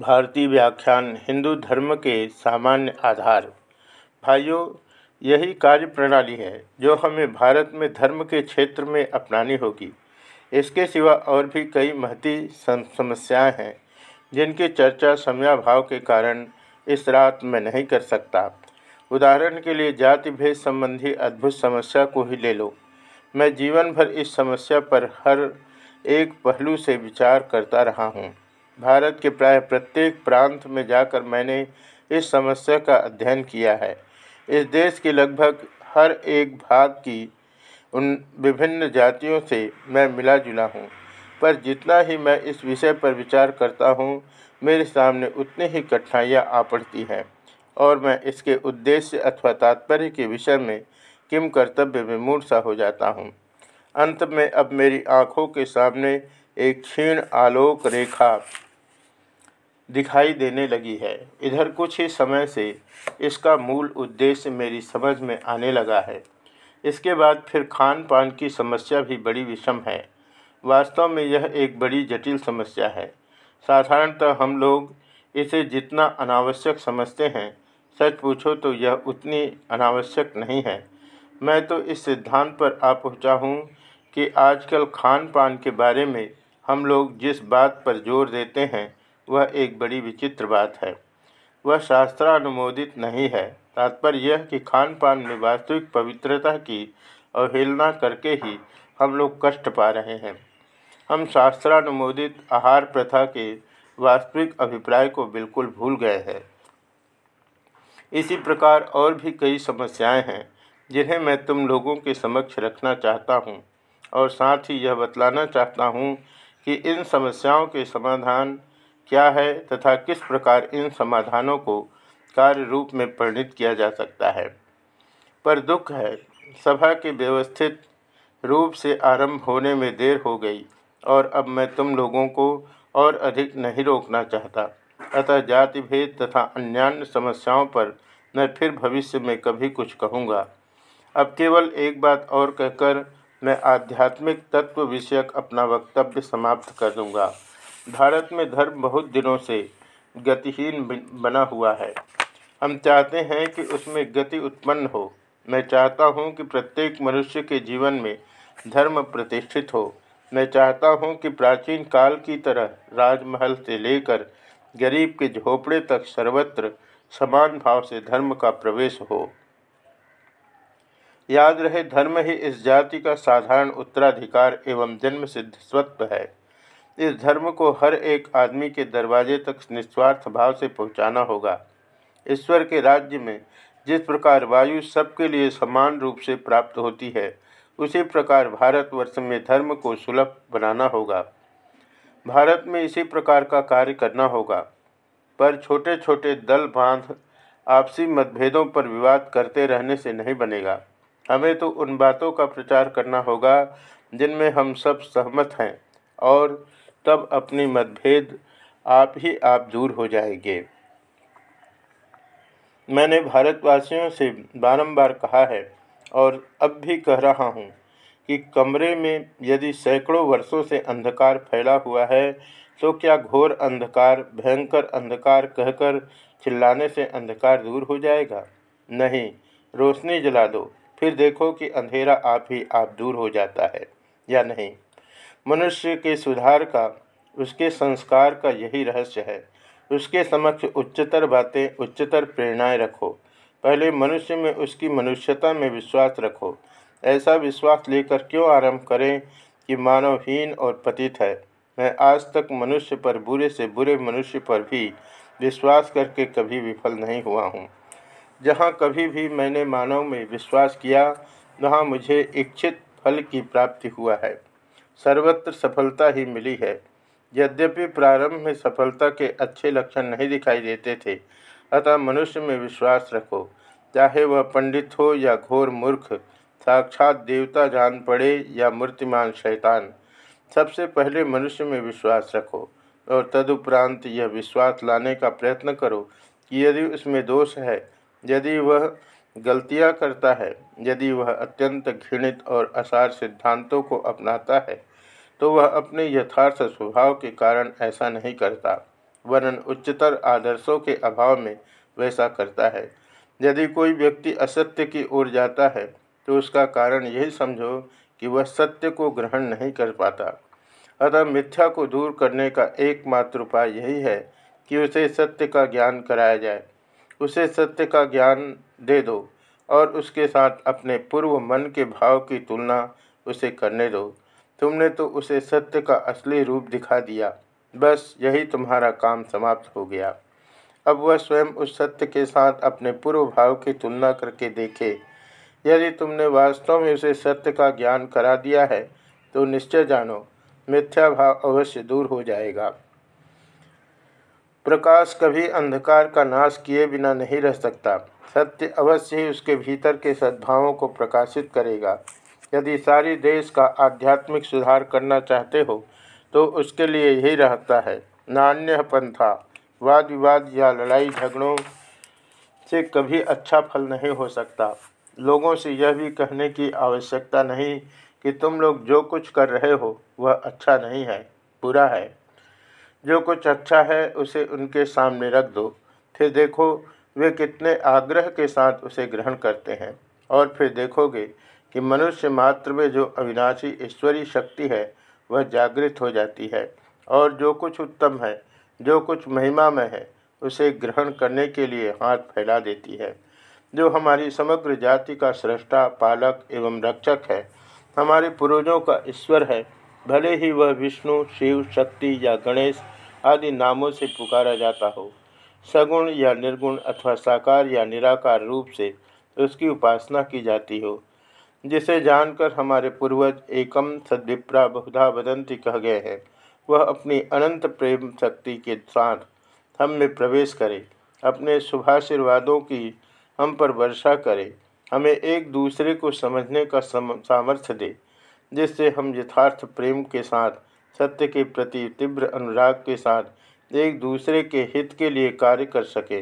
भारतीय व्याख्यान, हिंदू धर्म के सामान्य आधार। भाइयों, यही कार्य प्रणाली है, जो हमें भारत में धर्म के क्षेत्र में अपनानी होगी। इसके सिवा और भी कई महती समस्याएँ हैं, जिनकी चर्चा समयाभाव के कारण इस रात में नहीं कर सकता। उदाहरण के लिए जाति भेद संबंधी अद्भुत समस्या को ही ले लो। मैं जीवन भर इस समस्या पर हर एक पहलू से विचार करता रहा हूँ। भारत के प्राय प्रत्येक प्रांत में जाकर मैंने इस समस्या का अध्ययन किया है। इस देश के लगभग हर एक भाग की उन विभिन्न जातियों से मैं मिला जुला हूँ। पर जितना ही मैं इस विषय पर विचार करता हूँ, मेरे सामने उतनी ही कठिनाइयाँ आ पड़ती हैं और मैं इसके उद्देश्य अथवा तात्पर्य के विषय में किम कर्तव्य विमूढ़ सा हो जाता हूँ। अंत में अब मेरी आँखों के सामने एक क्षीण आलोक रेखा दिखाई देने लगी है। इधर कुछ ही समय से इसका मूल उद्देश्य मेरी समझ में आने लगा है। इसके बाद फिर खान पान की समस्या भी बड़ी विषम है। वास्तव में यह एक बड़ी जटिल समस्या है। साधारणतः हम लोग इसे जितना अनावश्यक समझते हैं, सच पूछो तो यह उतनी अनावश्यक नहीं है। मैं तो इस सिद्धांत पर आ पहुँचा हूँ कि आजकल खान पान के बारे में हम लोग जिस बात पर ज़ोर देते हैं वह एक बड़ी विचित्र बात है। वह शास्त्रानुमोदित नहीं है। तात्पर्य यह कि खान पान में वास्तविक पवित्रता की अवहेलना करके ही हम लोग कष्ट पा रहे हैं। हम शास्त्रानुमोदित आहार प्रथा के वास्तविक अभिप्राय को बिल्कुल भूल गए हैं। इसी प्रकार और भी कई समस्याएँ हैं, जिन्हें मैं तुम लोगों के समक्ष रखना चाहता हूँ और साथ ही यह बतलाना चाहता हूँ कि इन समस्याओं के समाधान क्या है तथा किस प्रकार इन समाधानों को कार्य रूप में परिणित किया जा सकता है? पर दुख है, सभा के व्यवस्थित रूप से आरंभ होने में देर हो गई और अब मैं तुम लोगों को और अधिक नहीं रोकना चाहता। अतः जाति भेद तथा अन्यान्य समस्याओं पर मैं फिर भविष्य में कभी कुछ कहूँगा। अब केवल एक बात और कहकर मैं आध्यात्मिक तत्व विषयक अपना वक्तव्य समाप्त कर दूँगा। भारत में धर्म बहुत दिनों से गतिहीन बना हुआ है। हम चाहते हैं कि उसमें गति उत्पन्न हो। मैं चाहता हूँ कि प्रत्येक मनुष्य के जीवन में धर्म प्रतिष्ठित हो। मैं चाहता हूँ कि प्राचीन काल की तरह राजमहल से लेकर गरीब के झोपड़े तक सर्वत्र समान भाव से धर्म का प्रवेश हो। याद रहे, धर्म ही इस जाति का साधारण उत्तराधिकार एवं जन्म सिद्ध स्वत्व है। इस धर्म को हर एक आदमी के दरवाजे तक निस्वार्थ भाव से पहुंचाना होगा। ईश्वर के राज्य में जिस प्रकार वायु सबके लिए समान रूप से प्राप्त होती है, उसी प्रकार भारतवर्ष में धर्म को सुलभ बनाना होगा। भारत में इसी प्रकार का कार्य करना होगा। पर छोटे छोटे दल बाँध आपसी मतभेदों पर विवाद करते रहने से नहीं बनेगा। हमें तो उन बातों का प्रचार करना होगा जिनमें हम सब सहमत हैं और तब अपनी मतभेद आप ही आप दूर हो जाएँगे। मैंने भारतवासियों से बारंबार कहा है और अब भी कह रहा हूँ कि कमरे में यदि सैकड़ों वर्षों से अंधकार फैला हुआ है तो क्या घोर अंधकार, भयंकर अंधकार कहकर चिल्लाने से अंधकार दूर हो जाएगा? नहीं, रोशनी जला दो, फिर देखो कि अंधेरा आप ही आप दूर हो जाता है, या नहीं? मनुष्य के सुधार का, उसके संस्कार का यही रहस्य है। उसके समक्ष उच्चतर बातें, उच्चतर प्रेरणाएँ रखो। पहले मनुष्य में उसकी मनुष्यता में विश्वास रखो। ऐसा विश्वास लेकर क्यों आरंभ करें कि मानवहीन और पतित है? मैं आज तक मनुष्य पर, बुरे से बुरे मनुष्य पर भी विश्वास करके कभी विफल नहीं हुआ हूँ। जहाँ कभी भी मैंने मानव में विश्वास किया, वहाँ मुझे इच्छित फल की प्राप्ति हुआ है। सर्वत्र सफलता ही मिली है। यद्यपि प्रारंभ में सफलता के अच्छे लक्षण नहीं दिखाई देते थे, अतः मनुष्य में विश्वास रखो। चाहे वह पंडित हो या घोर मूर्ख, साक्षात देवता जान पड़े या मूर्तिमान शैतान, सबसे पहले मनुष्य में विश्वास रखो और तदुपरांत यह विश्वास लाने का प्रयत्न करो कि यदि उसमें दोष है, यदि वह गलतियाँ करता है, यदि वह अत्यंत घृणित और असार सिद्धांतों को अपनाता है तो वह अपने यथार्थ स्वभाव के कारण ऐसा नहीं करता, वरन उच्चतर आदर्शों के अभाव में वैसा करता है। यदि कोई व्यक्ति असत्य की ओर जाता है तो उसका कारण यही समझो कि वह सत्य को ग्रहण नहीं कर पाता। अतः मिथ्या को दूर करने का एकमात्र उपाय यही है कि उसे सत्य का ज्ञान कराया जाए। उसे सत्य का ज्ञान दे दो और उसके साथ अपने पूर्व मन के भाव की तुलना उसे करने दो। तुमने तो उसे सत्य का असली रूप दिखा दिया। बस यही तुम्हारा काम समाप्त हो गया। अब वह स्वयं उस सत्य के साथ अपने पूर्व भाव की तुलना करके देखे। यदि तुमने वास्तव में उसे सत्य का ज्ञान करा दिया है तो निश्चय जानो, मिथ्या भाव अवश्य दूर हो जाएगा। प्रकाश कभी अंधकार का नाश किए बिना नहीं रह सकता। सत्य अवश्य ही उसके भीतर के सद्भावों को प्रकाशित करेगा। यदि सारी देश का आध्यात्मिक सुधार करना चाहते हो तो उसके लिए यही रहता है। नान्य पंथा वाद विवाद या लड़ाई झगड़ों से कभी अच्छा फल नहीं हो सकता। लोगों से यह भी कहने की आवश्यकता नहीं कि तुम लोग जो कुछ कर रहे हो, वह अच्छा नहीं है, बुरा है। जो कुछ अच्छा है, उसे उनके सामने रख दो। फिर देखो, वे कितने आग्रह के साथ उसे ग्रहण करते हैं। और फिर देखोगे कि मनुष्य मात्र में जो अविनाशी ईश्वरीय शक्ति है, वह जागृत हो जाती है और जो कुछ उत्तम है, जो कुछ महिमा में है, उसे ग्रहण करने के लिए हाथ फैला देती है। जो हमारी समग्र जाति का सृष्टा, पालक एवं रक्षक है, हमारे पूर्वजों का ईश्वर है, भले ही वह विष्णु, शिव, शक्ति या गणेश आदि नामों से पुकारा जाता हो, सगुण या निर्गुण अथवा साकार या निराकार रूप से उसकी उपासना की जाती हो जिसे जानकर हमारे पूर्वज एकम सद्विप्रा बहुधा वदंती कह गए हैं। वह अपनी अनंत प्रेम शक्ति के साथ हम में प्रवेश करे, अपने शुभाशीर्वादों की हम पर वर्षा करे, हमें एक दूसरे को समझने का सामर्थ्य दे, जिससे हम यथार्थ प्रेम के साथ, सत्य के प्रति तीव्र अनुराग के साथ एक दूसरे के हित के लिए कार्य कर सके,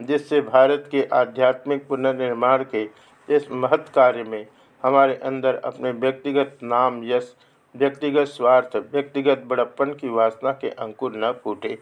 जिससे भारत के आध्यात्मिक पुनर्निर्माण के इस महत् कार्य में हमारे अंदर अपने व्यक्तिगत नाम, यश, व्यक्तिगत स्वार्थ, व्यक्तिगत बड़प्पन की वासना के अंकुर न फूटे।